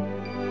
you